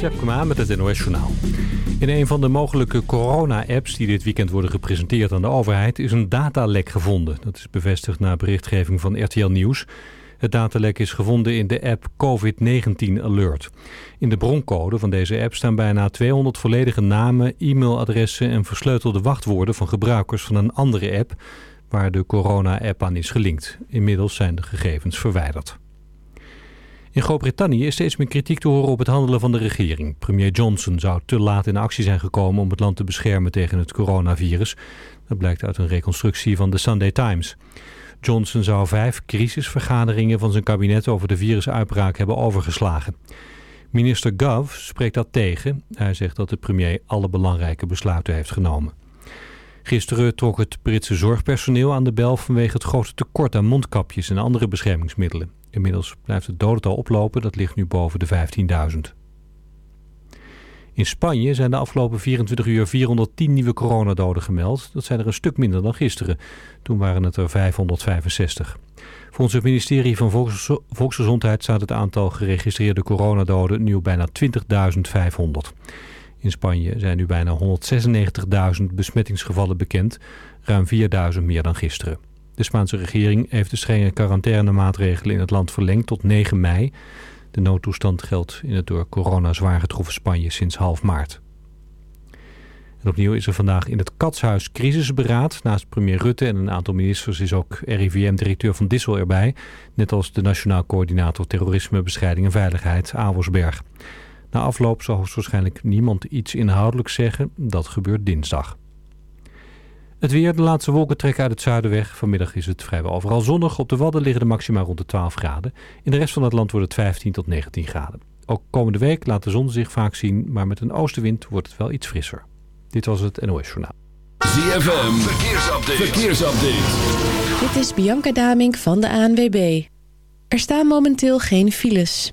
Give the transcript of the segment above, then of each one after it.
Tjepkema met het NOS Journaal. In een van de mogelijke corona-apps die dit weekend worden gepresenteerd aan de overheid... is een datalek gevonden. Dat is bevestigd na berichtgeving van RTL Nieuws. Het datalek is gevonden in de app COVID-19 Alert. In de broncode van deze app staan bijna 200 volledige namen, e-mailadressen... en versleutelde wachtwoorden van gebruikers van een andere app... waar de corona-app aan is gelinkt. Inmiddels zijn de gegevens verwijderd. In Groot-Brittannië is steeds meer kritiek te horen op het handelen van de regering. Premier Johnson zou te laat in actie zijn gekomen om het land te beschermen tegen het coronavirus. Dat blijkt uit een reconstructie van de Sunday Times. Johnson zou vijf crisisvergaderingen van zijn kabinet over de virusuitbraak hebben overgeslagen. Minister Gov spreekt dat tegen. Hij zegt dat de premier alle belangrijke besluiten heeft genomen. Gisteren trok het Britse zorgpersoneel aan de bel vanwege het grote tekort aan mondkapjes en andere beschermingsmiddelen. Inmiddels blijft het dodental oplopen, dat ligt nu boven de 15.000. In Spanje zijn de afgelopen 24 uur 410 nieuwe coronadoden gemeld. Dat zijn er een stuk minder dan gisteren. Toen waren het er 565. Volgens het ministerie van Volksgezondheid staat het aantal geregistreerde coronadoden nu op bijna 20.500. In Spanje zijn nu bijna 196.000 besmettingsgevallen bekend, ruim 4.000 meer dan gisteren. De Spaanse regering heeft de strenge quarantainemaatregelen in het land verlengd tot 9 mei. De noodtoestand geldt in het door corona zwaar getroffen Spanje sinds half maart. En opnieuw is er vandaag in het Katshuis crisisberaad. Naast premier Rutte en een aantal ministers is ook RIVM-directeur Van Dissel erbij. Net als de Nationaal Coördinator Terrorisme, Bescheiding en Veiligheid, Avelsberg. Na afloop zal waarschijnlijk niemand iets inhoudelijks zeggen. Dat gebeurt dinsdag. Het weer, de laatste wolken trekken uit het zuiden weg. Vanmiddag is het vrijwel overal zonnig. Op de Wadden liggen de maxima rond de 12 graden. In de rest van het land wordt het 15 tot 19 graden. Ook komende week laat de zon zich vaak zien, maar met een oostenwind wordt het wel iets frisser. Dit was het NOS Journaal. ZFM, verkeersupdate. verkeersupdate. Dit is Bianca Damink van de ANWB. Er staan momenteel geen files.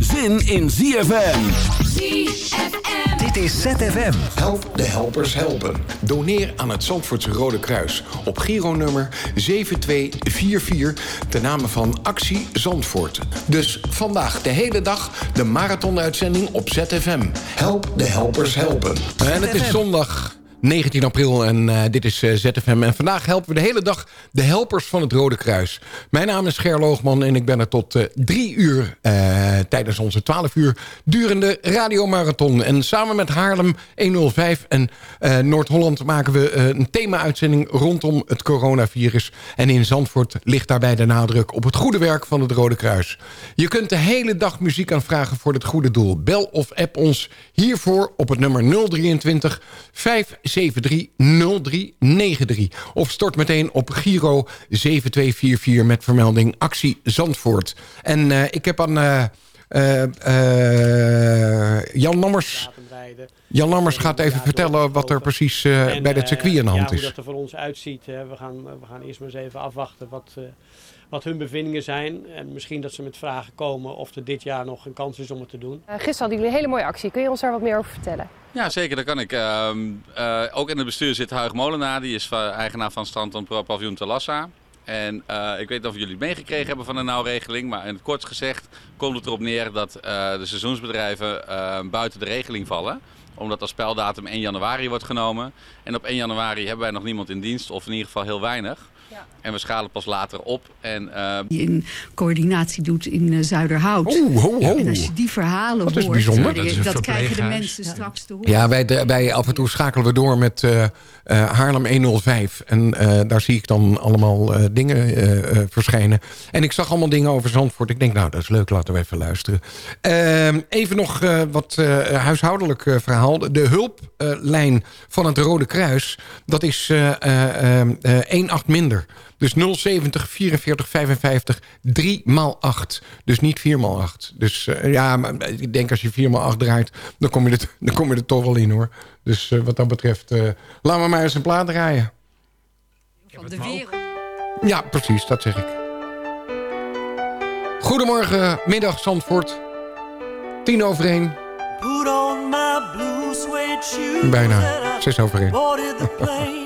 zin in ZFM. ZFM. Dit is ZFM. Help de helpers helpen. Doneer aan het Zandvoortse Rode Kruis op Giro-nummer 7244 ten name van Actie Zandvoort. Dus vandaag de hele dag de marathonuitzending op ZFM. Help de helpers helpen. En het is zondag 19 april en uh, dit is uh, ZFM. En vandaag helpen we de hele dag de helpers van het Rode Kruis. Mijn naam is Ger Loogman en ik ben er tot uh, drie uur... tijdens onze 12 uur durende radiomarathon. En samen met Haarlem 105 en Noord-Holland maken we een thema-uitzending... rondom het coronavirus. En in Zandvoort ligt daarbij de nadruk op het goede werk van het Rode Kruis. Je kunt de hele dag muziek aanvragen voor het goede doel. Bel of app ons hiervoor op het nummer 023 5 730393. Of stort meteen op Giro 7244 met vermelding Actie Zandvoort. En eh, ik heb aan eh, eh, Jan Lammers... Jan Lammers gaat even vertellen wat er precies En, bij het circuit aan de hand ja, hoe is. dat er voor ons uitziet. hè. We, gaan, we gaan eerst maar eens even afwachten wat, wat hun bevindingen zijn. En misschien dat ze met vragen komen of er dit jaar nog een kans is om het te doen. Eh, gisteren hadden jullie een hele mooie actie. Kun je ons daar wat meer over vertellen? Ja, zeker, dat kan ik. Ehm, eh, ook in het bestuur zit Huig Molenaar, die is eigenaar van Strand Paviljoen Talassa. En eh, ik weet niet of jullie het meegekregen hebben van de nauwregeling, maar in het kort gezegd komt het erop neer dat eh, de seizoensbedrijven eh, buiten de regeling vallen omdat als speldatum 1 januari wordt genomen. En op 1 januari hebben wij nog niemand in dienst, of in ieder geval heel weinig. En we schalen pas later op. En, eh, die in coördinatie doet in eh, Zuiderhout. Oh, ho, ho. En als je die verhalen Dat is hoort, bijzonder. eh, Dat is een dat krijgen de mensen straks te horen. Ja, wij, wij af en toe schakelen we door met eh, eh, Haarlem 105. En eh, daar zie ik dan allemaal eh, dingen eh, eh, verschijnen. En ik zag allemaal dingen over Zandvoort. Ik denk, nou, dat is leuk, laten we even luisteren. Ehm, even nog eh, wat eh, huishoudelijk eh, verhaal. De hulplijn van het Rode Kruis, dat is eh eh, eh, dus 070 44 55 3 x 8. Dus niet 4 x 8. Dus eh, ja, maar ik denk als je 4 x 8 draait, dan kom, je er, dan kom je er toch wel in hoor. Dus eh, wat dat betreft, eh, uh, laten we maar eens een plaat draaien. Van de wereld. Ja, precies, dat zeg ik. Goedemorgen, middag Zandvoort. 10 over 1. Bijna, 6 over 1.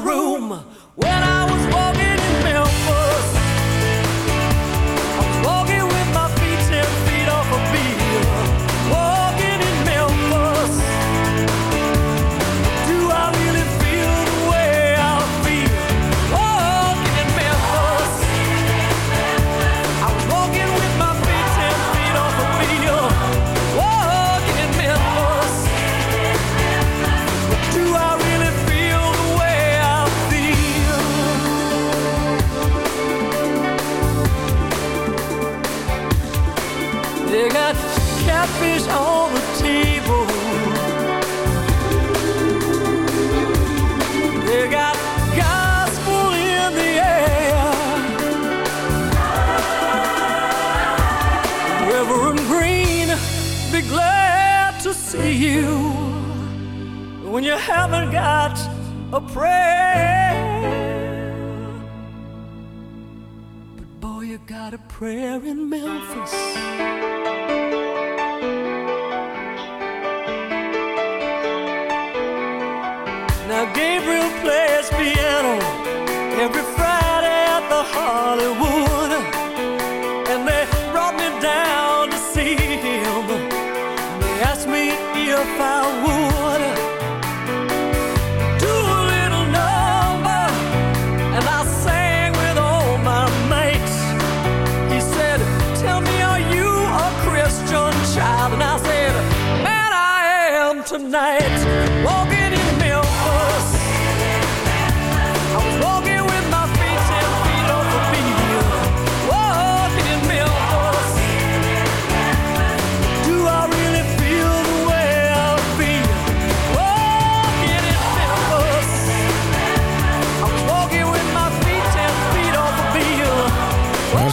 Room. Haven't a prayer. But boy, you got a prayer in Memphis. Now Gabriel plays piano every Friday at the Hollywood. And they brought me down to see him. They asked me if I would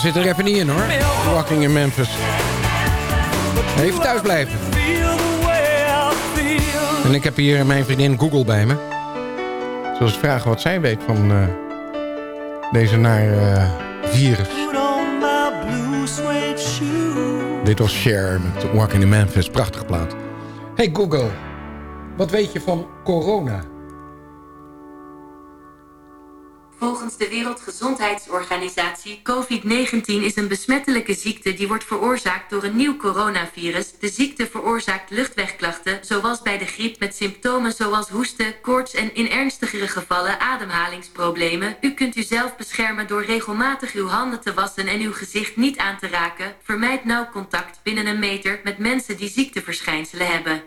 zit er even niet in hoor. Walking in Memphis. Even thuis blijven. En ik heb hier mijn vriendin Google bij me. Zoals vragen wat zij weet van uh, deze naar uh, virus. Dit was Cher met Walking in Memphis. Prachtige plaat. Hey Google, wat weet je van corona? Volgens de Wereldgezondheidsorganisatie COVID-19 is een besmettelijke ziekte die wordt veroorzaakt door een nieuw coronavirus. De ziekte veroorzaakt luchtwegklachten, zoals bij de griep met symptomen zoals hoesten, koorts en in ernstigere gevallen ademhalingsproblemen. U kunt uzelf beschermen door regelmatig uw handen te wassen en uw gezicht niet aan te raken. Vermijd nauw contact binnen een meter met mensen die ziekteverschijnselen hebben.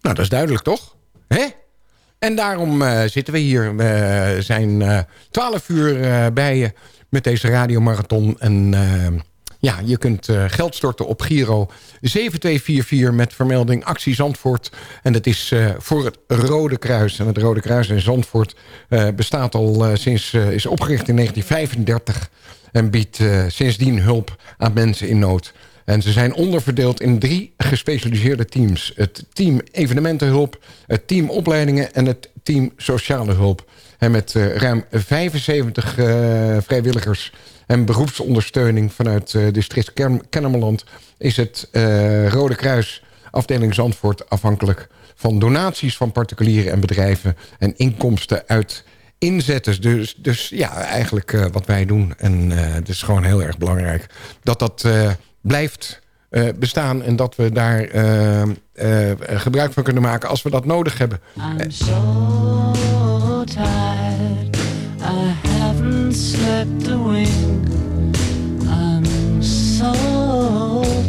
Nou, dat is duidelijk toch? Hè? En daarom uh, zitten we hier. We zijn uh, 12 uur uh, bij je met deze radiomarathon. En ja, je kunt geld storten op Giro 7244 met vermelding Actie Zandvoort. En dat is voor het Rode Kruis. En het Rode Kruis in Zandvoort bestaat al sinds, is opgericht in 1935. En biedt sindsdien hulp aan mensen in nood. En ze zijn onderverdeeld in drie gespecialiseerde teams. Het team evenementenhulp, het team opleidingen en het team sociale hulp. En met uh, ruim 75 uh, vrijwilligers en beroepsondersteuning vanuit uh, district Kennemerland... is het Rode Kruis afdeling Zandvoort afhankelijk van donaties van particulieren en bedrijven... en inkomsten uit inzetters. Dus, dus ja, eigenlijk wat wij doen. En het is gewoon heel erg belangrijk dat dat blijft uh, bestaan... en dat we daar uh, uh, gebruik van kunnen maken als we dat nodig hebben. I'm so tired, I haven't slept a wink. I'm so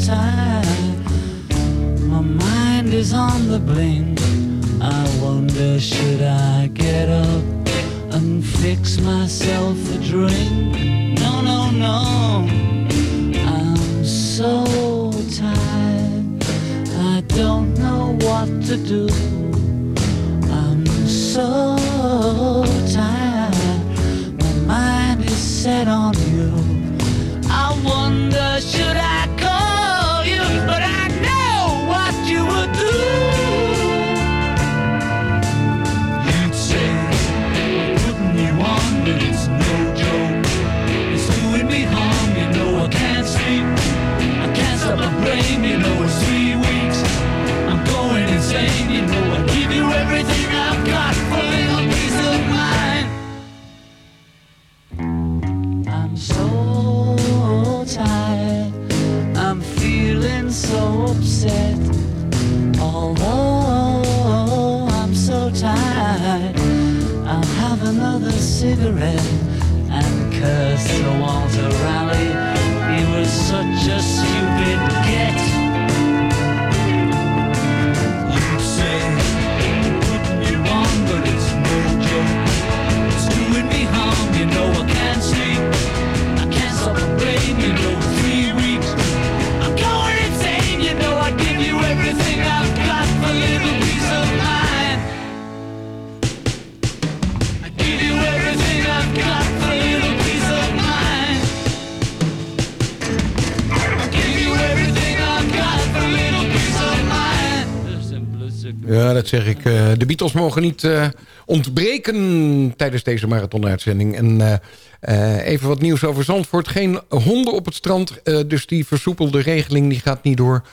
tired, my mind is on the blink. I wonder should I get up and fix myself a drink? No, no, no. So tired. I don't know what to do. I'm so tired. My mind is set on you. I wonder, should I so upset. Although I'm so tired, I'll have another cigarette and curse the Walter Raleigh. Zeg ik. Uh, de Beatles mogen niet uh, ontbreken tijdens deze marathonuitzending. En uh, even wat nieuws over Zandvoort. Geen honden op het strand, dus die versoepelde regeling die gaat niet door.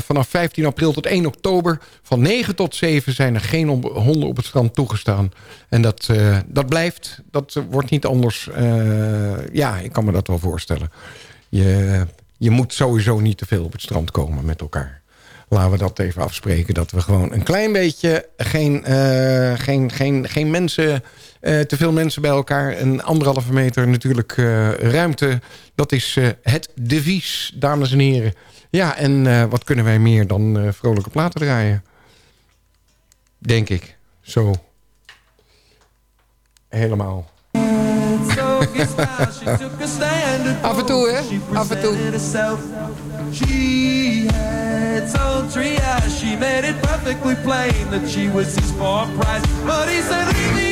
vanaf 15 april tot 1 oktober, van 9 tot 7 zijn er geen honden op het strand toegestaan. En dat, dat blijft, dat wordt niet anders. ja, ik kan me dat wel voorstellen. Je, je moet sowieso niet te veel op het strand komen met elkaar laten we dat even afspreken. Dat we gewoon een klein beetje geen, uh, geen, geen, geen mensen, uh, te veel mensen bij elkaar. Een anderhalve meter natuurlijk uh, ruimte. Dat is het devies, dames en heren. Ja, en wat kunnen wij meer dan vrolijke platen draaien? Denk ik. Zo. Helemaal. Af en toe, hè? Af en toe. She had. She made it perfectly plain that she was his price. But he said,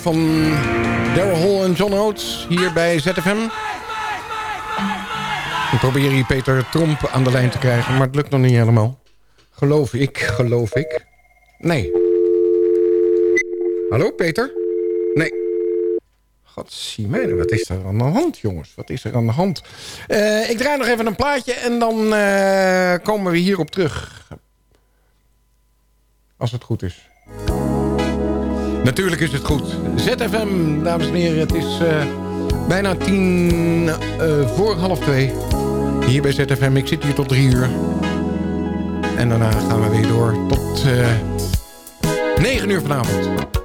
van Daryl Hall en John Oates hier bij ZFM. Ik probeer hier Peter Tromp aan de lijn te krijgen, maar het lukt nog niet helemaal. Geloof ik, geloof ik. Nee. Hallo Peter? Nee. God, zie mij wat is er aan de hand, jongens? Wat is er aan de hand? Eh, ik draai nog even een plaatje en dan eh, komen we hierop terug. Als het goed is. Natuurlijk is het goed. ZFM, dames en heren, het is eh, bijna tien eh, voor half twee. Hier bij ZFM, ik zit hier tot drie uur. En daarna gaan we weer door tot eh, negen uur vanavond.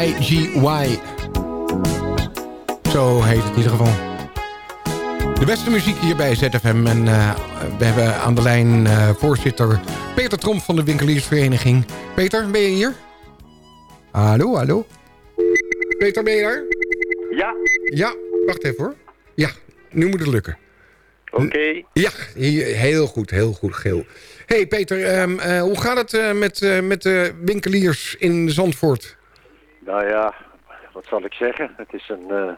IGY. Zo heet het in ieder geval. De beste muziek hier bij ZFM. En eh, we hebben aan de lijn eh, voorzitter Peter Tromp van de Winkeliersvereniging. Peter, ben je hier? Hallo, hallo. Peter, ben je daar? Ja. Ja, wacht even hoor. Ja, nu moet het lukken. Oké. Ja, heel goed, heel goed, Geel. hey Peter, ehm, eh, hoe gaat het eh, met, eh, met de winkeliers in Zandvoort? Nou ja, wat zal ik zeggen? Het is een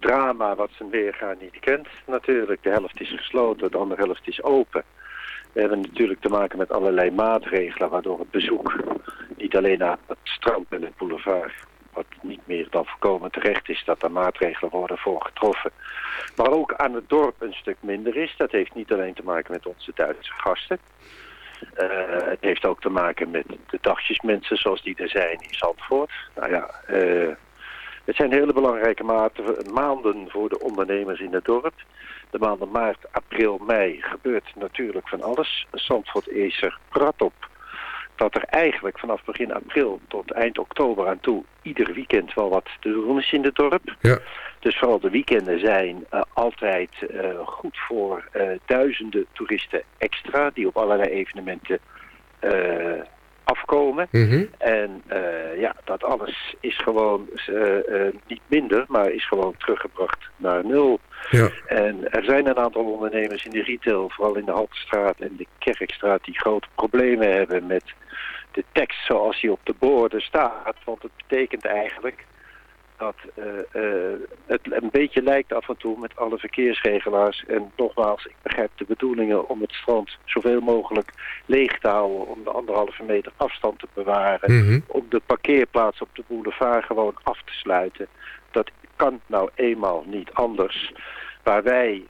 drama wat zijn weerga niet kent natuurlijk. De helft is gesloten, de andere helft is open. We hebben natuurlijk te maken met allerlei maatregelen... waardoor het bezoek niet alleen aan het strand en het boulevard... wat niet meer dan voorkomen terecht is dat er maatregelen worden voor getroffen... maar ook aan het dorp een stuk minder is. Dat heeft niet alleen te maken met onze Duitse gasten... Eh, het heeft ook te maken met de dagjesmensen zoals die er zijn in Zandvoort. Nou ja, eh, het zijn hele belangrijke maanden voor de ondernemers in het dorp. De maanden maart, april, mei gebeurt natuurlijk van alles. Zandvoort is er prat op dat er eigenlijk vanaf begin april tot eind oktober aan toe ieder weekend wel wat te doen is in het dorp. Ja. Dus vooral de weekenden zijn eh, altijd eh, goed voor eh, duizenden toeristen extra die op allerlei evenementen afkomen. En eh, ja, dat alles is gewoon niet minder, maar is gewoon teruggebracht naar nul. Ja. En er zijn een aantal ondernemers in de retail, vooral in de Haltestraat en de Kerkstraat, die grote problemen hebben met de tekst zoals die op de borden staat. Want het betekent eigenlijk dat eh, eh, het een beetje lijkt af en toe met alle verkeersregelaars. En nogmaals, ik begrijp de bedoelingen om het strand zoveel mogelijk leeg te houden. Om de anderhalve meter afstand te bewaren. Mhm. Om de parkeerplaats op de boulevard gewoon af te sluiten. Dat kan nou eenmaal niet anders. Waar wij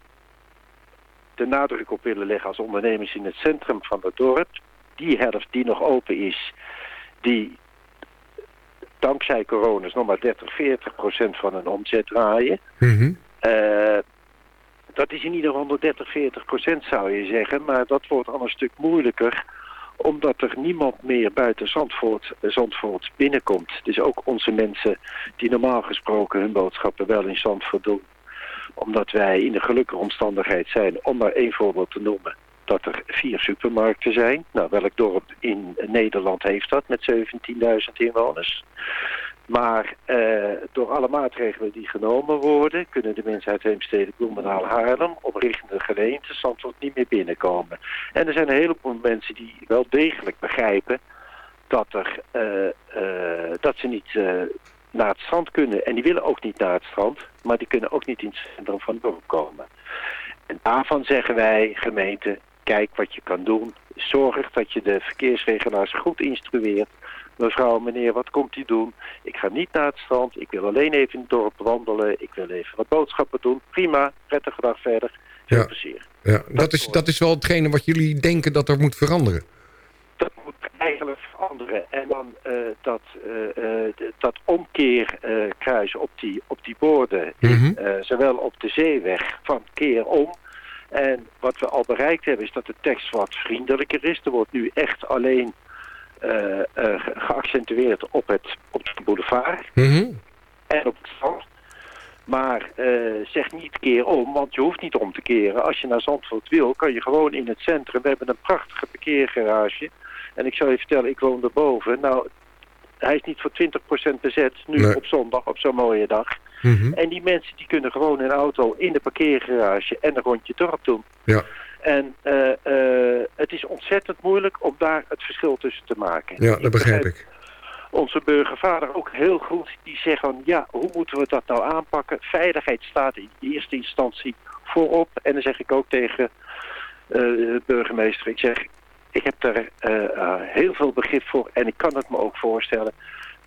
de nadruk op willen leggen als ondernemers in het centrum van het dorp. Die helft die nog open is, die dankzij coronas nog maar 30, 40 procent van hun omzet draaien. Eh, dat is in ieder geval 30, 40 procent zou je zeggen. Maar dat wordt al een stuk moeilijker omdat er niemand meer buiten Zandvoort, Zandvoort binnenkomt. Dus ook onze mensen die normaal gesproken hun boodschappen wel in Zandvoort doen. Omdat wij in de gelukkige omstandigheid zijn, om maar één voorbeeld te noemen, dat er vier supermarkten zijn. Nou, welk dorp in Nederland heeft dat met 17.000 inwoners? Maar eh, door alle maatregelen die genomen worden... kunnen de mensen uit Heemstede, Bloemendaal, Haarlem... op richting de gemeente Zandvoort niet meer binnenkomen. En er zijn een heleboel mensen die wel degelijk begrijpen... dat, er, eh, eh, dat ze niet naar het strand kunnen. En die willen ook niet naar het strand... maar die kunnen ook niet in het centrum van het dorp komen. En daarvan zeggen wij, gemeente, kijk wat je kan doen. Zorg dat je de verkeersregelaars goed instrueert. Mevrouw, meneer, wat komt u doen? Ik ga niet naar het strand. Ik wil alleen even in het dorp wandelen. Ik wil even wat boodschappen doen. Prima, prettige dag verder. Veel Ja. plezier. Ja, dat, is, dat is wel hetgene wat jullie denken dat er moet veranderen. Dat moet eigenlijk veranderen. En dan eh, dat, eh, d- dat omkeerkruis op, die, op die borden, Mhm. zowel op de zeeweg van keer om. En wat we al bereikt hebben is dat de tekst wat vriendelijker is. Er wordt nu echt alleen eh, eh, ge- geaccentueerd op, het, op de boulevard Mhm. en op het strand. Maar eh, zeg niet keer om, want je hoeft niet om te keren. Als je naar Zandvoort wil, kan je gewoon in het centrum. We hebben een prachtige parkeergarage. En ik zou je vertellen, ik woon erboven. Nou, hij is niet voor 20% bezet, nu Nee. op zondag, op zo'n mooie dag. Mhm. En die mensen die kunnen gewoon hun auto in de parkeergarage en een rondje dorp doen. Ja. En eh, eh, het is ontzettend moeilijk om daar het verschil tussen te maken. Ja, dat begrijp ik. Onze burgervader ook heel goed. Die zegt van, ja, hoe moeten we dat nou aanpakken? Veiligheid staat in eerste instantie voorop. En dan zeg ik ook tegen eh, de burgemeester, ik zeg, ik heb daar heel veel begrip voor en ik kan het me ook voorstellen.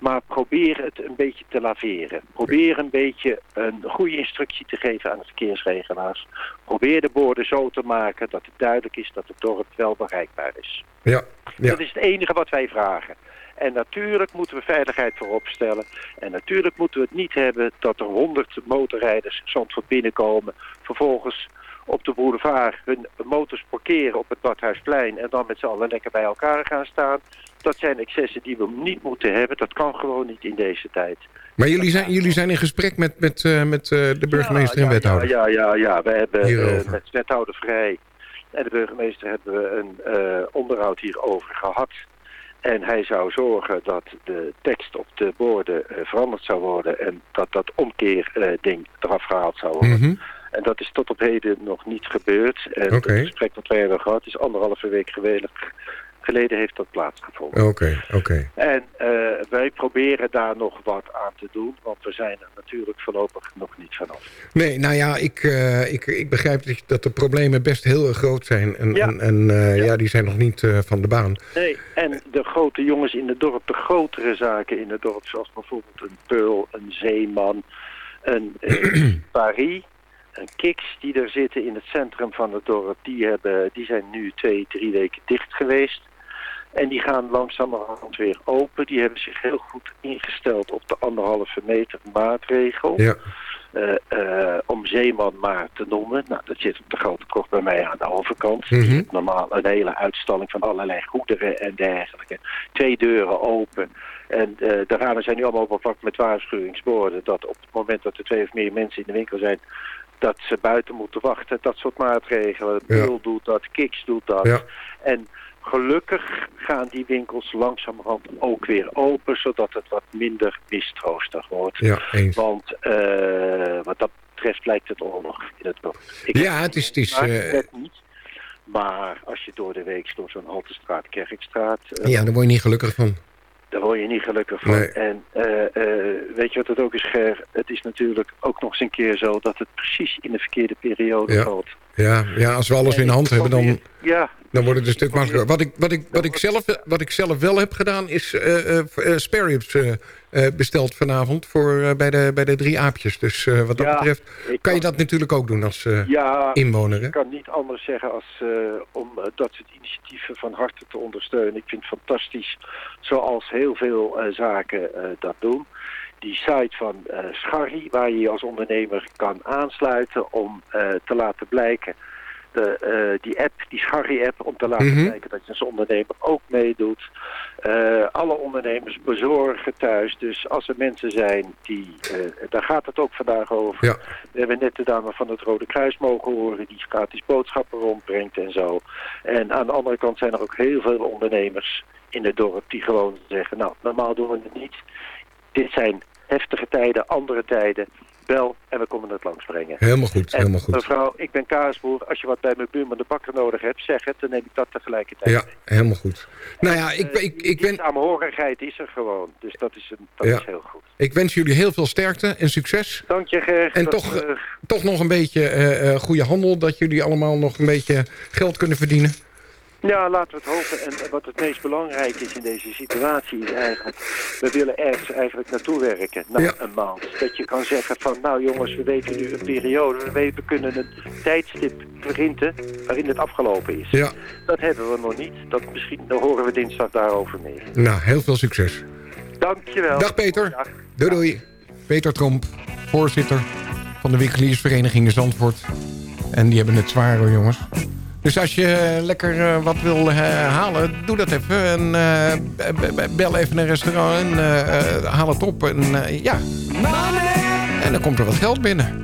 Maar probeer het een beetje te laveren. Probeer een beetje een goede instructie te geven aan de verkeersregelaars. Probeer de borden zo te maken dat het duidelijk is dat het dorp wel bereikbaar is. Ja, ja. Dat is het enige wat wij vragen. En natuurlijk moeten we veiligheid voorop stellen. En natuurlijk moeten we het niet hebben dat er honderd motorrijders Zandvoort binnenkomen. Vervolgens op de boulevard hun motors parkeren op het Badhuisplein. En dan met z'n allen lekker bij elkaar gaan staan. Dat zijn excessen die we niet moeten hebben. Dat kan gewoon niet in deze tijd. Maar jullie zijn, jullie zijn in gesprek met, met, eh, met eh, de burgemeester en wethouder. Ja, ja, ja. We hebben eh, met wethouder Vrij en de burgemeester hebben we een onderhoud hierover gehad. En hij zou zorgen dat de tekst op de borden veranderd zou worden en dat dat omkeerding eraf gehaald zou worden. Mhm. En dat is tot op heden nog niet gebeurd. En het gesprek dat wij hebben gehad is anderhalve week geleden, geleden heeft dat plaatsgevonden. Oké, oké. En eh, wij proberen daar nog wat aan te doen, want we zijn er natuurlijk voorlopig nog niet vanaf. Nee, nou ja, ik, eh, ik, ik begrijp dat- de problemen best heel erg groot zijn. En, Ja. en, en eh, ja. die zijn nog niet van de baan. Nee, en de grote jongens in het dorp, de grotere zaken in het dorp, zoals bijvoorbeeld een Peul, een Zeeman, een Paris, een Kiks die er zitten in het centrum van het dorp, die, hebben, die zijn nu twee, drie weken dicht geweest. En die gaan langzamerhand weer open. Die hebben zich heel goed ingesteld op de anderhalve meter maatregel. Ja. Eh, eh, om Zeeman maar te noemen. Nou, dat zit op de grote krocht bij mij aan de overkant. Mhm. Normaal een hele uitstalling van allerlei goederen en dergelijke. Twee deuren open. En eh, de ramen zijn nu allemaal bepakt met waarschuwingsborden. Dat op het moment dat er twee of meer mensen in de winkel zijn... dat ze buiten moeten wachten. Dat soort maatregelen. Ja. Bul doet dat, Kiks doet dat. Ja. En gelukkig gaan die winkels langzamerhand ook weer open... zodat het wat minder mistroostig wordt. Ja, eens. Want eh, wat dat betreft lijkt het oorlog in het dorp. Ja, het is... Het is maar eh, niet. Maar als je door de week door zo'n Haltestraat, Kerkstraat... eh, ja, daar word je niet gelukkig van. daar word je niet gelukkig van. Nee. En weet je wat het ook is, Ger? Het is natuurlijk ook nog eens een keer zo dat het precies in de verkeerde periode Ja. valt. Ja, ja, als we alles in de hand hebben, dan, Ja, dan wordt het een stuk makkelijker. Wat ik, wat ik, wat ik, zelf, wat ik zelf wel heb gedaan, is eh, besteld vanavond voor, bij, de, bij de drie aapjes. Dus wat dat Ja, betreft kan je dat natuurlijk ook doen als ja inwoner. Hè? ik kan niet anders zeggen als om dat soort initiatieven van harte te ondersteunen. Ik vind het fantastisch zoals heel veel zaken dat doen. Die site van Scharry, waar je je als ondernemer kan aansluiten om te laten blijken. De, eh, die app, die Scharry-app, om te laten Mhm. blijken dat je als ondernemer ook meedoet. Eh, alle ondernemers bezorgen thuis. Dus als er mensen zijn die... eh, daar gaat het ook vandaag over. Ja. We hebben net de dame van het Rode Kruis mogen horen... die gratis boodschappen rondbrengt en zo. En aan de andere kant zijn er ook heel veel ondernemers in het dorp... die gewoon zeggen, nou, normaal doen we het niet. dit zijn heftige tijden, andere tijden. Bel en we komen het langsbrengen. Helemaal goed, En helemaal goed. mevrouw, ik ben kaasboer. Als je wat bij mijn buurman de bakker nodig hebt, zeg het. Dan neem ik dat tegelijkertijd. Ja, helemaal goed. Nou ja, ik, ik, ik, samenhorigheid is er gewoon. Dus dat is, een, dat Ja. is heel goed. ik wens jullie heel veel sterkte en succes. Dank je, Ger. En toch, eh, eh, toch nog een beetje eh, eh, goede handel, dat jullie allemaal nog een beetje geld kunnen verdienen. Ja, laten we het hopen. En wat het meest belangrijk is in deze situatie is eigenlijk... we willen ergens eigenlijk naartoe werken, na Ja. een maand. Dat je kan zeggen van, nou jongens, we weten nu een periode... we, weten, we kunnen een tijdstip printen waarin het afgelopen is. Ja. Dat hebben we nog niet. Dat misschien, dan horen we dinsdag daarover meer. Nou, heel veel succes. Dankjewel. Dag Peter. Doei doei. Peter Tromp, voorzitter van de winkeliersvereniging in Zandvoort. En die hebben het zwaar hoor, jongens. Dus als je lekker eh, wat wil eh, halen, doe dat even. En eh, bel even een restaurant en eh, eh, haal het op. En eh, ja. En dan komt er wat geld binnen.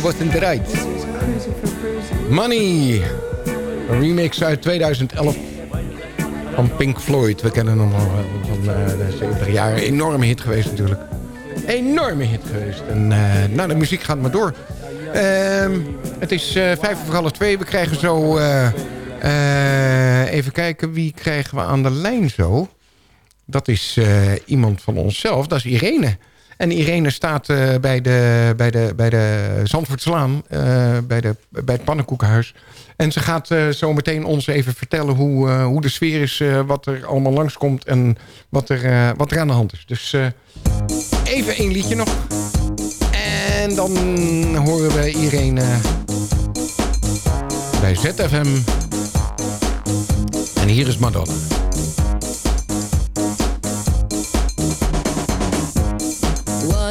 Money Wasn't Right. Money. Een remix uit 2011 van Pink Floyd. We kennen hem al eh, van eh, 70 jaar. Enorme hit geweest natuurlijk. Enorme hit geweest. En eh, nou, de muziek gaat maar door. Ehm, het is uh, vijf voor half twee. We krijgen zo... even kijken, wie krijgen we aan de lijn zo? Dat is iemand van onszelf. Dat is Irene. En Irene staat eh, bij, de, bij, de, bij de Zandvoortslaan, eh, bij, de, bij het pannenkoekenhuis, En ze gaat uh, zo meteen ons even vertellen hoe, hoe de sfeer is, wat er allemaal langskomt en wat er, wat er aan de hand is. Dus even één liedje nog. En dan horen we Irene bij ZFM. En hier is Madonna.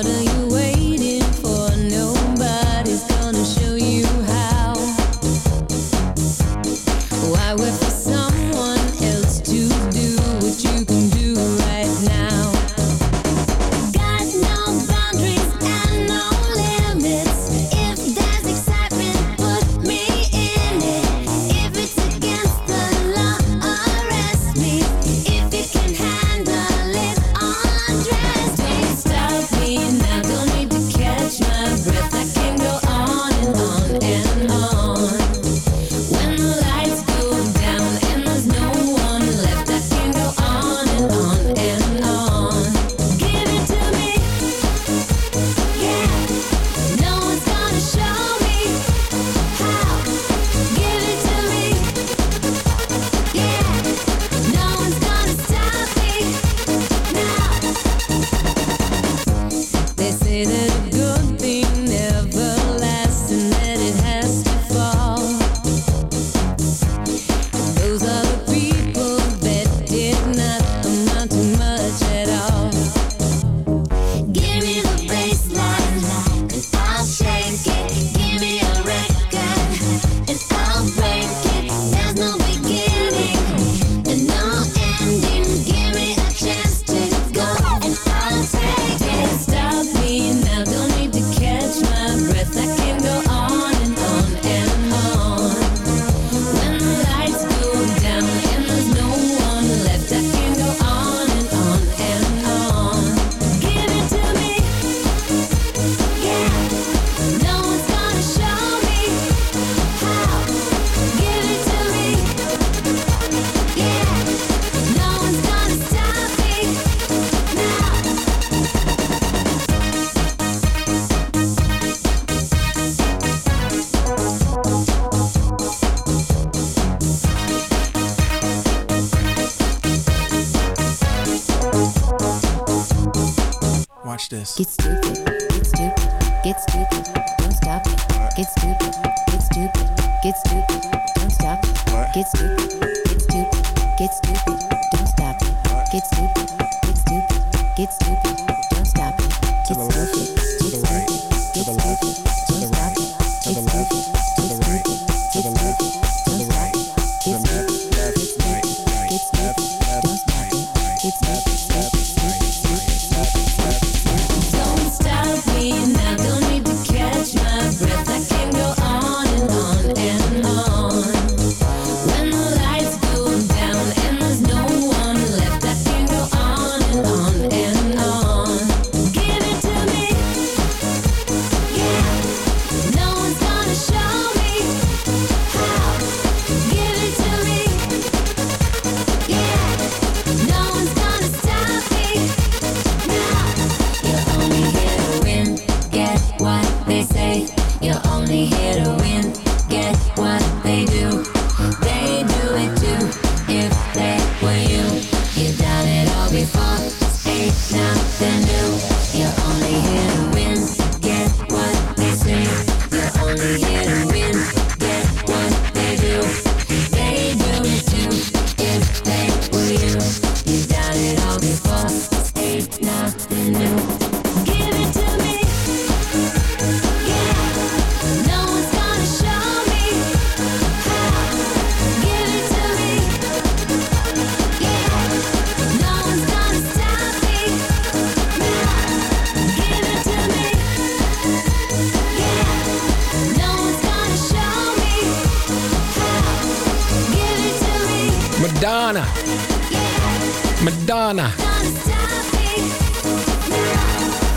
る кистей.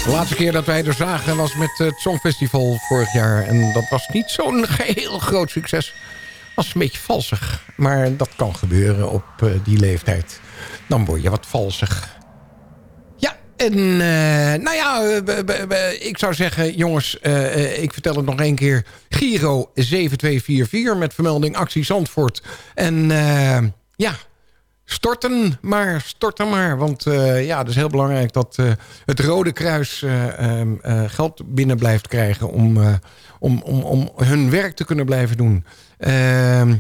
De laatste keer dat wij er zagen was met het Songfestival vorig jaar. En dat was niet zo'n geheel groot succes. Was een beetje valsig. Maar dat kan gebeuren op eh, die leeftijd. Dan word je wat valsig. Ja, en eh, nou ja, ik zou zeggen, jongens, eh, ik vertel het nog één keer. Giro 7244 met vermelding Actie Zandvoort. En ja, storten maar, storten maar. Want eh, ja, het is heel belangrijk dat eh, het Rode Kruis eh, ehm, eh, geld binnen blijft krijgen... Om, om, om, om hun werk te kunnen blijven doen. Ehm,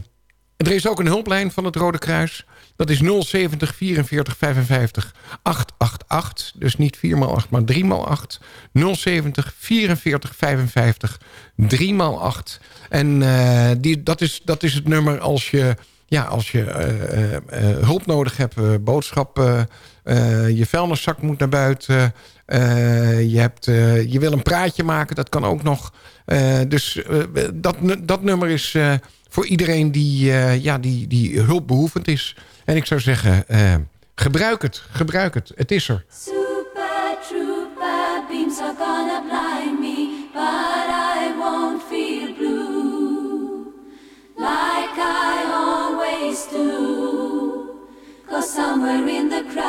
er is ook een hulplijn van het Rode Kruis. Dat is 070 44 55 888. Dus niet 4x8, maar 3x8. 070 44 55 3x8. En die, dat, is, dat is het nummer als je, ja, als je eh, eh, eh, hulp nodig hebt. boodschap, je vuilniszak moet naar buiten. je, hebt, je wil een praatje maken, dat kan ook nog. Dus dat, dat nummer is voor iedereen die, ja, die, die hulpbehoevend is. En ik zou zeggen, gebruik het, gebruik het. Het is er. Somewhere in the crowd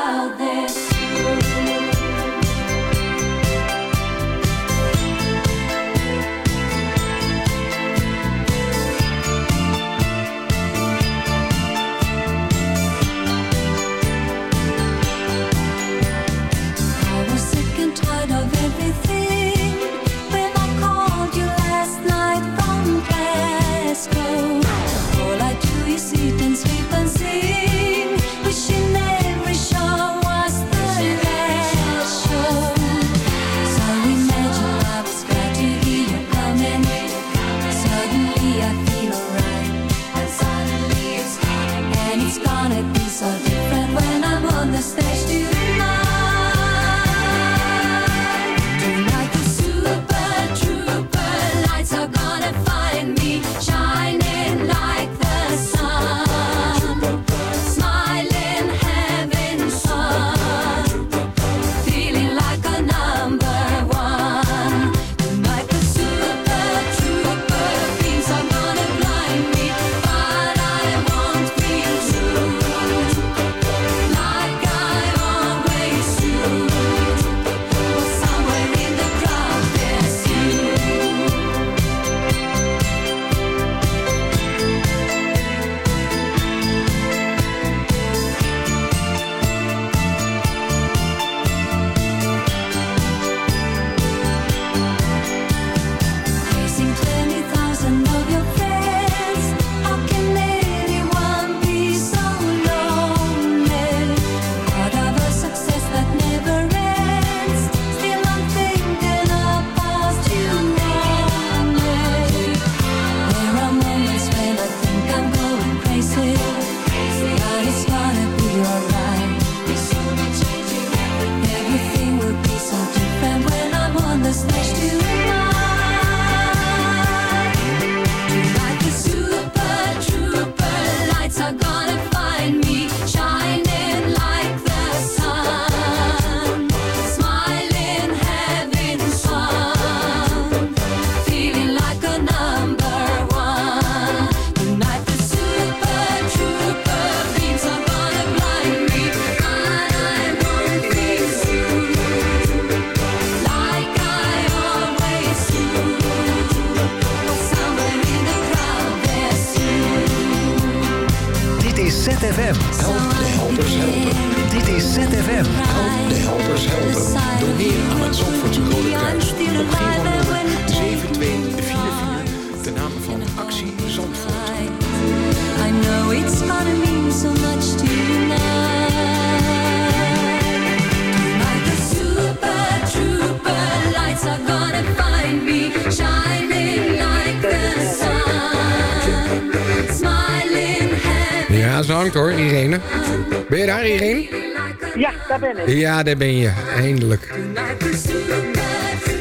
Ja, daar ben je. Eindelijk.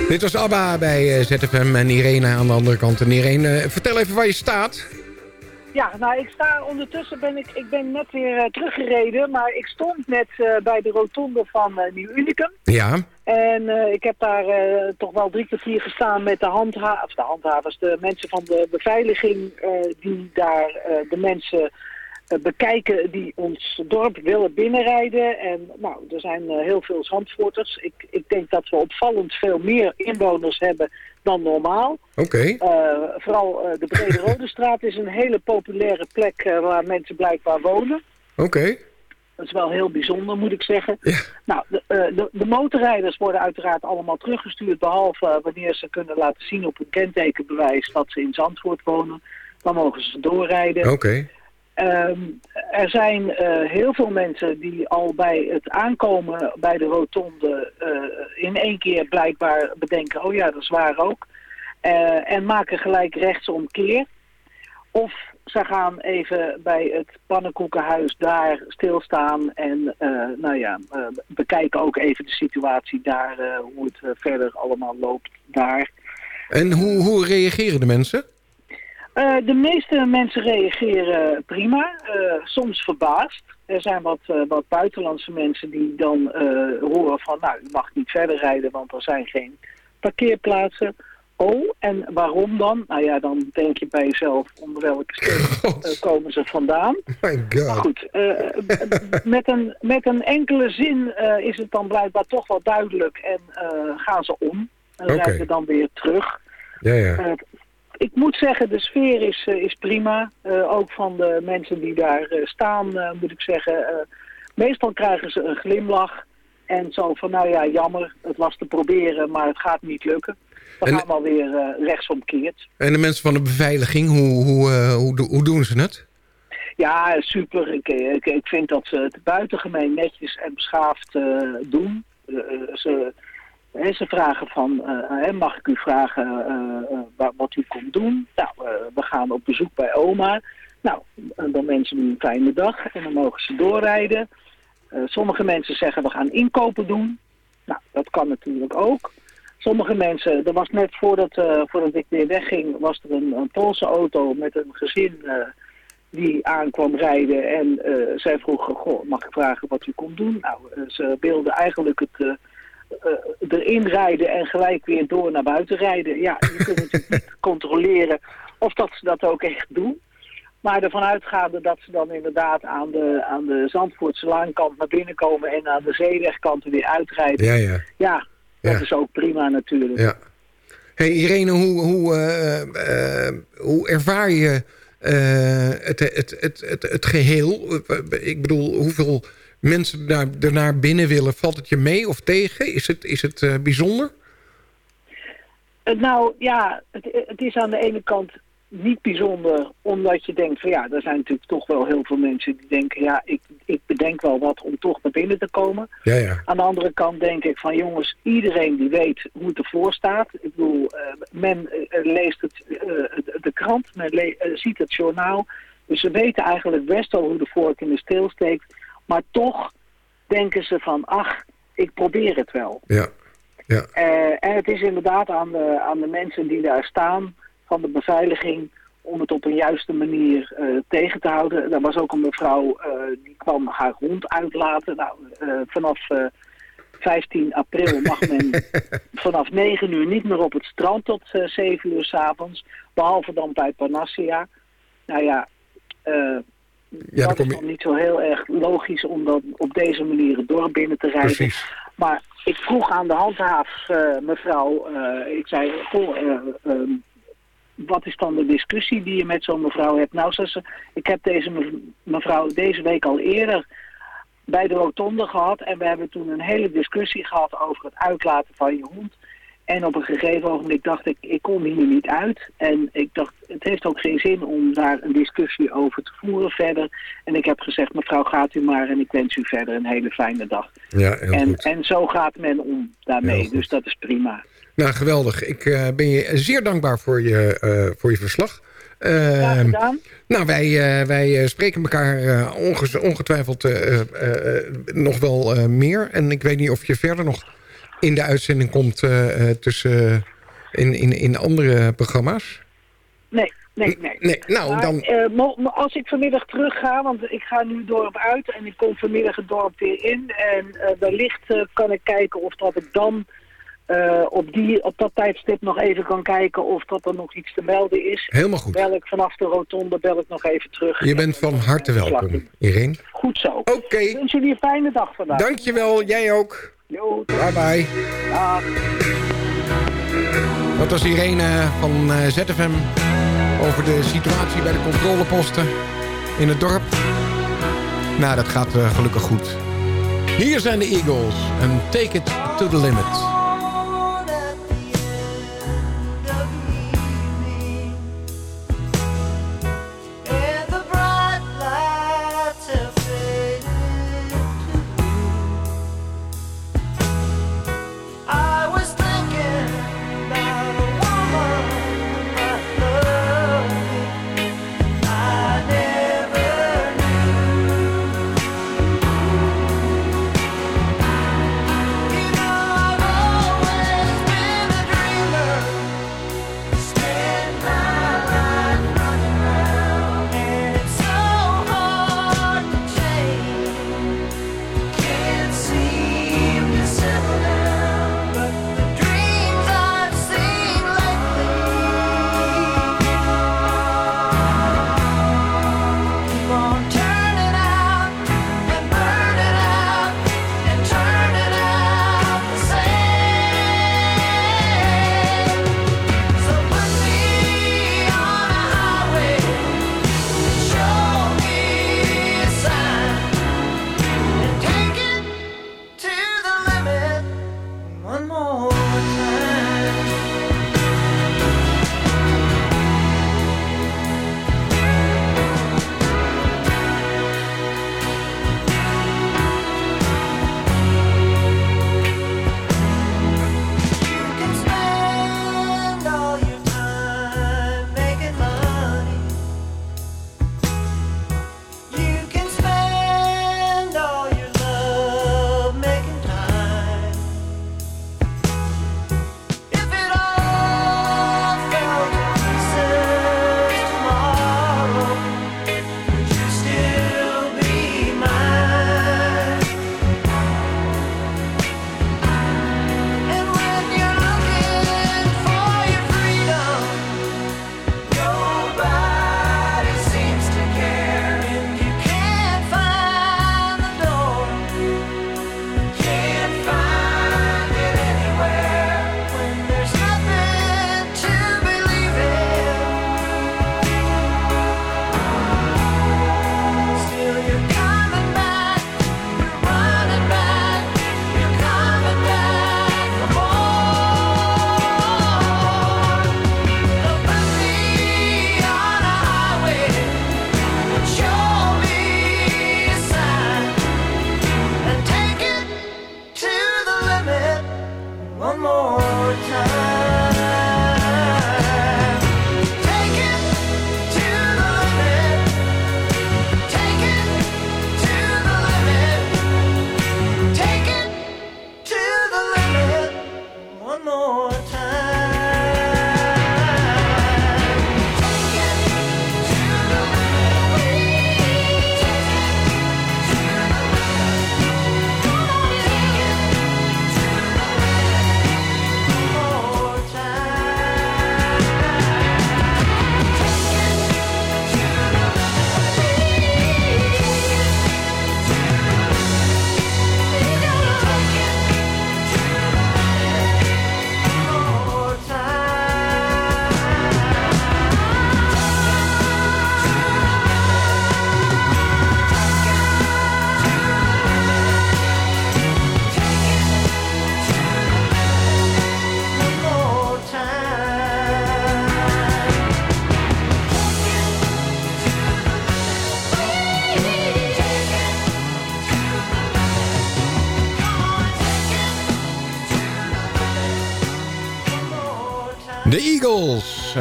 Dit was Abba bij eh, ZFM en Irene aan de andere kant. En Irene, eh, vertel even waar je staat. Ja, nou ik sta ondertussen ben ik, ik ben net weer eh, teruggereden, maar ik stond net eh, bij de rotonde van eh, Nieuw Unicum. Ja. En eh, ik heb daar eh, toch wel drie kwartier gestaan met de handhavers, de handhavers, de mensen van de beveiliging eh, die daar eh, de mensen bekijken die ons dorp willen binnenrijden. En nou, er zijn eh, heel veel Zandvoorters. Ik, ik denk dat we opvallend veel meer inwoners hebben dan normaal. Oké. Eh, vooral eh, de Brede Rode Straat is een hele populaire plek eh, waar mensen blijkbaar wonen. Oké. Dat is wel heel bijzonder, moet ik zeggen. Nou, de, eh, de, de motorrijders worden uiteraard allemaal teruggestuurd... behalve eh, wanneer ze kunnen laten zien op een kentekenbewijs... dat ze in Zandvoort wonen. Dan mogen ze doorrijden. Oké. Ehm, er zijn eh, heel veel mensen die al bij het aankomen bij de rotonde eh, in één keer blijkbaar bedenken, oh ja, dat is waar ook. Eh, en maken gelijk rechtsomkeer. Of ze gaan even bij het pannenkoekenhuis daar stilstaan en nou ja, bekijken ook even de situatie daar, hoe het verder allemaal loopt daar. En hoe, hoe reageren de mensen? Eh, de meeste mensen reageren prima, eh, soms verbaasd. Er zijn wat, eh, wat buitenlandse mensen die dan horen van... nou, u mag niet verder rijden, want er zijn geen parkeerplaatsen. Oh, en waarom dan? Nou ja, dan denk je bij jezelf onder welke steen eh, komen ze vandaan. My god. Maar goed, met, een, met een enkele zin is het dan blijkbaar toch wel duidelijk en gaan ze om. En Oké. rijden dan weer terug. Ja, ja. Ik moet zeggen, de sfeer is, eh, is prima. Eh, ook van de mensen die daar eh, staan, moet ik zeggen. meestal krijgen ze een glimlach. En zo van, nou ja, jammer, het was te proberen, maar het gaat niet lukken. Dan En- gaan we alweer rechtsomkeert. En de mensen van de beveiliging, hoe, hoe, hoe, hoe doen ze het? Ja, super. Ik, ik, ik vind dat ze het buitengemeen netjes en beschaafd doen. Ze, hè, ze vragen van, eh, hè, mag ik u vragen eh, eh, wa- wat u komt doen? Nou, eh, we gaan op bezoek bij oma. Nou, eh, dan wensen we een fijne dag en dan mogen ze doorrijden. Eh, sommige mensen zeggen we gaan inkopen doen. Nou, dat kan natuurlijk ook. Sommige mensen, er was net voordat, eh, voordat ik weer wegging, was er een, een Poolse auto met een gezin eh, die aankwam rijden. En eh, zij vroegen, goh, mag ik vragen wat u komt doen? Nou, eh, ze wilden eigenlijk het eh, eh, erin rijden en gelijk weer door naar buiten rijden. Ja, je kunt natuurlijk niet controleren of dat ze dat ook echt doen. Maar ervan uitgaande dat ze dan inderdaad aan de, aan de Zandvoortse Laankant naar binnen komen en aan de zeewegkant er weer uitrijden. Ja, ja. Ja, dat Ja. is ook prima natuurlijk. Ja. Hey Irene, hoe, hoe, eh, eh, hoe ervaar je eh, het, het, het, het, het geheel? Ik bedoel, hoeveel mensen daar, er naar binnen willen? Valt het je mee of tegen? Is het, is het eh, bijzonder? Eh, Nou ja, het, het is aan de ene kant niet bijzonder, omdat je denkt van ja, er zijn natuurlijk toch wel heel veel mensen die denken, ja, ik, ik bedenk wel wat om toch naar binnen te komen. Ja, ja. Aan de andere kant denk ik van jongens, iedereen die weet hoe het ervoor staat. Ik bedoel, eh, men leest het, de, krant, men ziet het journaal. Dus ze weten eigenlijk best wel hoe de vork in de steel steekt. Maar toch denken ze van, ach, ik probeer het wel. Ja. ja. Eh, en het is inderdaad aan de, aan de mensen die daar staan, van de beveiliging, om het op een juiste manier eh, tegen te houden. Er was ook een mevrouw eh, die kwam haar hond uitlaten. Nou, vanaf eh, 15 april mag men vanaf 9 uur niet meer op het strand tot eh 7 uur s'avonds, behalve dan bij Panassia. Nou ja, Ja, dat is dan niet zo heel erg logisch om dan op deze manier het dorp binnen te rijden. Precies. Maar ik vroeg aan de handhaaf, eh, mevrouw, eh, ik zei, goh, eh, ehm, wat is dan de discussie die je met zo'n mevrouw hebt? Nou, zei ze, ik heb deze mev- mevrouw deze week al eerder bij de rotonde gehad. En we hebben toen een hele discussie gehad over het uitlaten van je hond. En op een gegeven ogenblik dacht ik, ik kom hier niet uit. En ik dacht, het heeft ook geen zin om daar een discussie over te voeren verder. En ik heb gezegd, mevrouw gaat u maar en ik wens u verder een hele fijne dag. Ja, heel en, goed. en zo gaat men om daarmee, dus dat is prima. Nou, geweldig. Ik eh, ben je zeer dankbaar voor je, eh, voor je verslag. Gedaan. nou, wij, eh, wij spreken elkaar onge- ongetwijfeld nog wel meer. En ik weet niet of je verder nog in de uitzending komt eh, eh, tussen, eh, in, in, in andere programma's. Nee, nee, nee. Nee, nou, Maar, dan... als ik vanmiddag terug ga, want ik ga nu het dorp uit en ik kom vanmiddag het dorp weer in. En eh, wellicht kan ik kijken of dat ik dan op, die, op dat tijdstip nog even kan kijken of dat er nog iets te melden is. Helemaal goed. Bel ik vanaf de rotonde, bel ik nog even terug. Je bent van harte welkom, Irene. Goed zo. Oké. Ik wens jullie een fijne dag vandaag. Dankjewel, jij ook. Jo, Bye bye. Dag. Dat was Irene van eh, ZFM over de situatie bij de controleposten in het dorp. Nou, dat gaat eh, gelukkig goed. Hier zijn de Eagles en Take It to the Limit.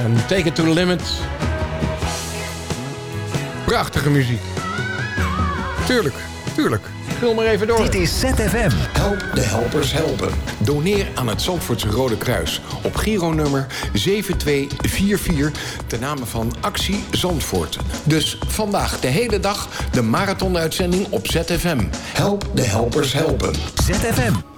en Take It To The Limit. Prachtige muziek. Tuurlijk, tuurlijk. Vul maar even door. Dit is ZFM. Help de helpers helpen. Doneer aan het Zandvoortse Rode Kruis op Giro-nummer 7244 ten name van Actie Zandvoort. Dus vandaag de hele dag de marathon uitzending op ZFM. Help de helpers helpen. ZFM.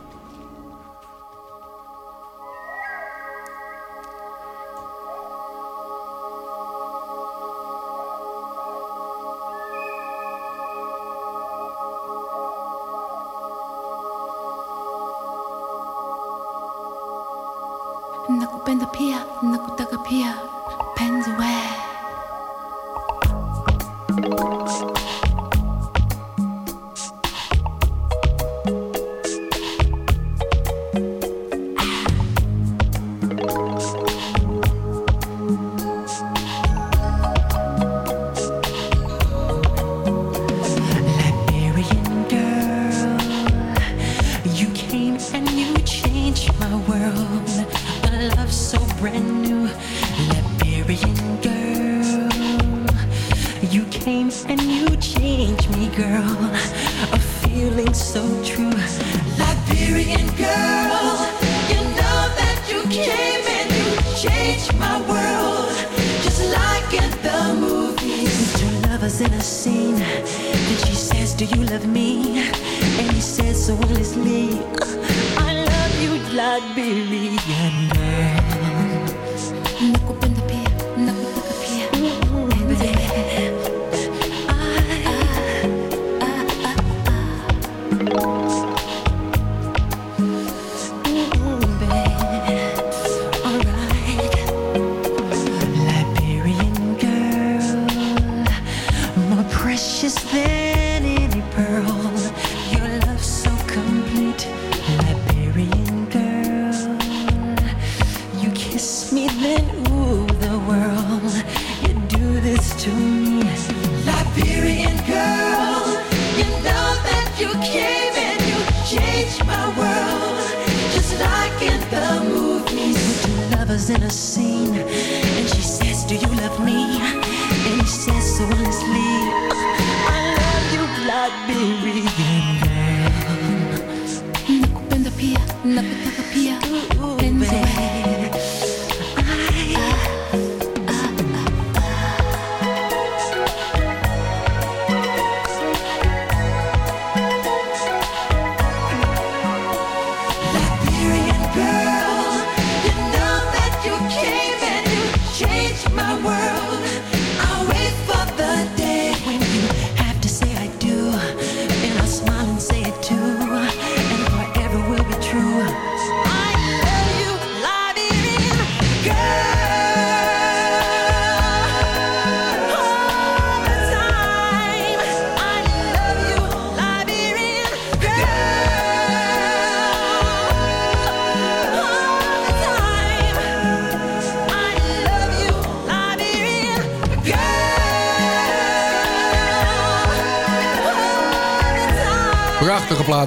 Thanks.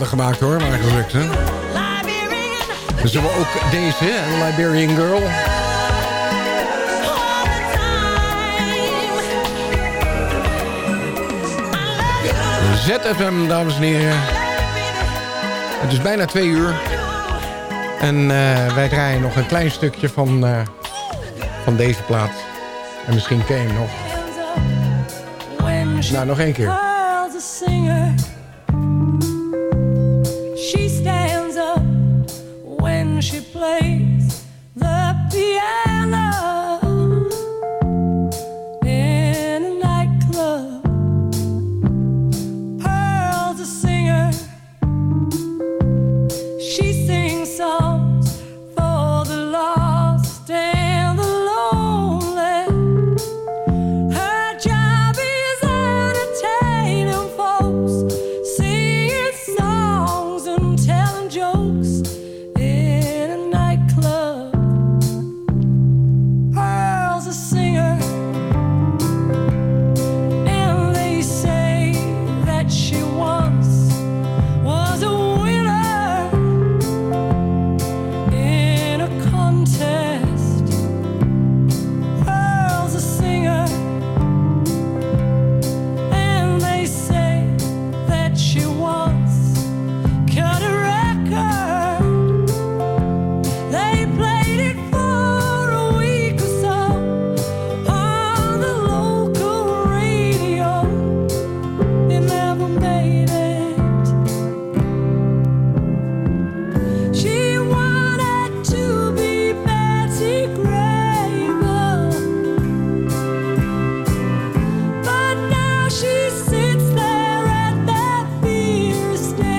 gemaakt hoor, maar gelukt Dus we ook deze, Liberian Girl. ZFM, dames en heren. Het is bijna twee uur. En eh, wij draaien nog een klein stukje van, eh, van deze plaat. En misschien ken je nog. Nou, nog één keer.